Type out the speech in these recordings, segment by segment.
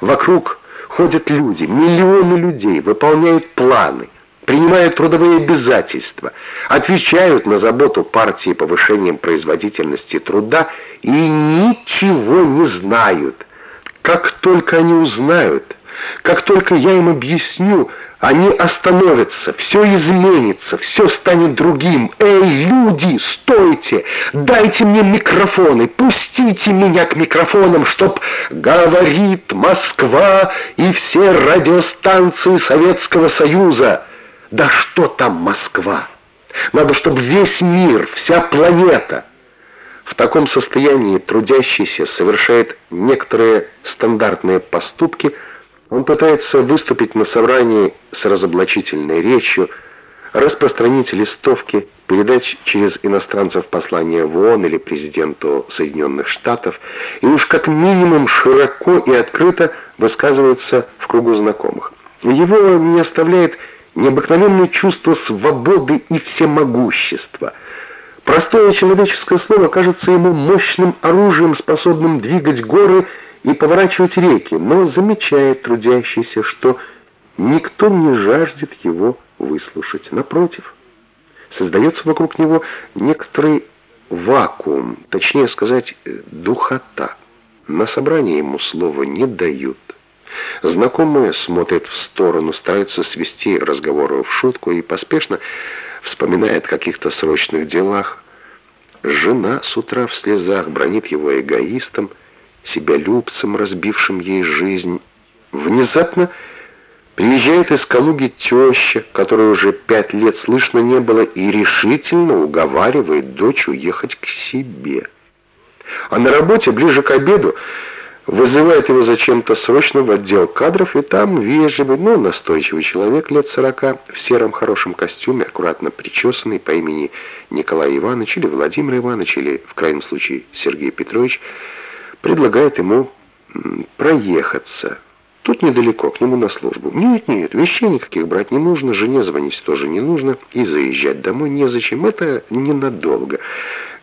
Вокруг ходят люди, миллионы людей, выполняют планы, принимают трудовые обязательства, отвечают на заботу партии повышением производительности труда и ничего не знают. Как только они узнают, как только я им объясню, они остановятся, все изменится, все станет другим. Эй, люди, стойте! Дайте мне микрофоны, пустите меня к микрофонам, чтоб говорит Москва и все радиостанции Советского Союза. Да что там Москва? Надо, чтобы весь мир, вся планета... В таком состоянии трудящийся совершает некоторые стандартные поступки – он пытается выступить на собрании с разоблачительной речью, распространить листовки, передать через иностранцев послание в ООН или президенту Соединенных Штатов, и уж как минимум широко и открыто высказывается в кругу знакомых. Его не оставляет необыкновенное чувство свободы и всемогущества. Простое человеческое слово кажется ему мощным оружием, способным двигать горы и поворачивать реки, но замечает трудящийся, что никто не жаждет его выслушать. Напротив, создается вокруг него некоторый вакуум, точнее сказать, духота. На собрании ему слова не дают. Знакомые смотрят в сторону, стараются свести разговоры в шутку и поспешно вспоминает о каких-то срочных делах. Жена с утра в слезах бронит его эгоистом, себялюбцем, разбившим ей жизнь. Внезапно приезжает из Калуги теща, которой уже пять лет слышно не было, и решительно уговаривает дочь уехать к себе. А на работе ближе к обеду вызывает его зачем-то срочно в отдел кадров, и там вежливый, но настойчивый человек лет сорока в сером хорошем костюме, аккуратно причесанный по имени Николай Иванович или Владимир Иванович, или, в крайнем случае, Сергей Петрович, предлагает ему проехаться. Тут недалеко, к нему на службу. Нет, нет, вещей никаких брать не нужно, жене звонить тоже не нужно, и заезжать домой незачем, это ненадолго.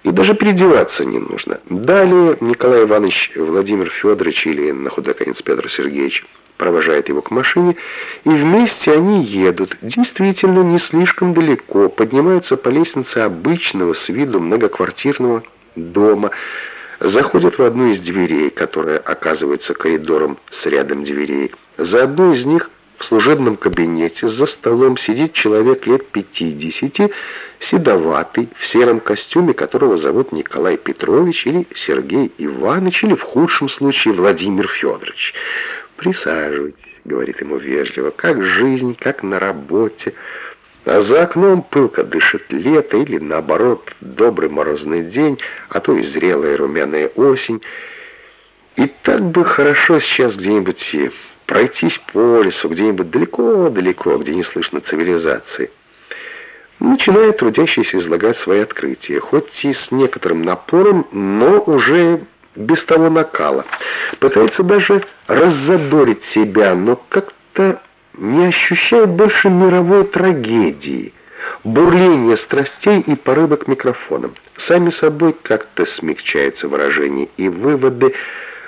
И даже переодеваться не нужно. Далее Николай Иванович Владимир Федорович или на худой конец Петр Сергеевич провожает его к машине, и вместе они едут, действительно не слишком далеко, поднимаются по лестнице обычного с виду многоквартирного дома, заходят в одну из дверей, которая оказывается коридором с рядом дверей. За одной из них в служебном кабинете за столом сидит человек лет 50, седоватый, в сером костюме, которого зовут Николай Петрович или Сергей Иванович, или в худшем случае Владимир Федорович. «Присаживайтесь», — говорит ему вежливо, — «как жизнь, как на работе». А за окном пылко дышит лето или, наоборот, добрый морозный день, а то и зрелая румяная осень. И так бы хорошо сейчас где-нибудь пройтись по лесу, где-нибудь далеко-далеко, где не слышно цивилизации. Начинает трудящийся излагать свои открытия, хоть и с некоторым напором, но уже без того накала. Пытается даже раззадорить себя, но как-то не ощущает больше мировой трагедии, бурления страстей и порыва к микрофонам. Сами собой как-то смягчается выражение и выводы,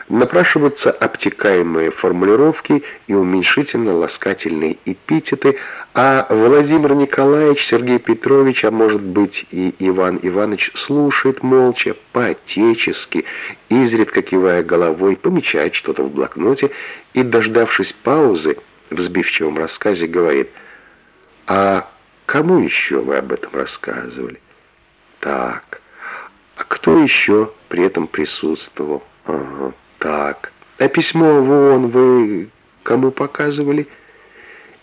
напрашиваются обтекаемые формулировки и уменьшительно-ласкательные эпитеты, а Владимир Николаевич, Сергей Петрович, а может быть и Иван Иванович, слушает молча, по-отечески, изредка кивая головой, помечает что-то в блокноте и, дождавшись паузы, в сбивчивом рассказе говорит, «А кому еще вы об этом рассказывали?» «Так, а кто еще при этом присутствовал?» «Ага, так, а письмо в ООН вы кому показывали?»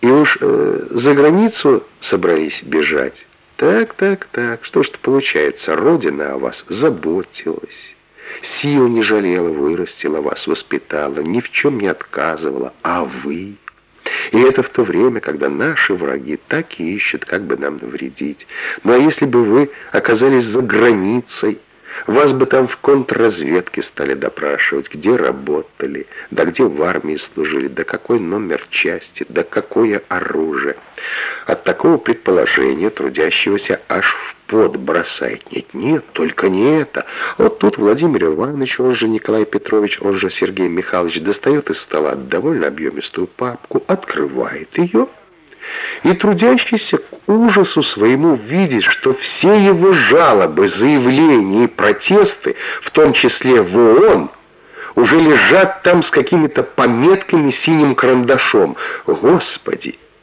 «И уж э, за границу собрались бежать?» «Так, так, так, что ж-то получается, Родина о вас заботилась». Сил не жалела, вырастила вас, воспитала, ни в чем не отказывала. А вы... И это в то время, когда наши враги так и ищут, как бы нам навредить. Ну а если бы вы оказались за границей, Вас бы там в контрразведке стали допрашивать, где работали, да где в армии служили, да какой номер части, да какое оружие. От такого предположения трудящегося аж в пот бросает. Нет, нет, только не это. Вот тут Владимир Иванович, он же Николай Петрович, он же Сергей Михайлович, достает из стола довольно объемистую папку, открывает ее и трудящийся к ужасу своему видит, что все его жалобы, заявления и протесты, в том числе в ООН, уже лежат там с какими-то пометками синим карандашом. Господи!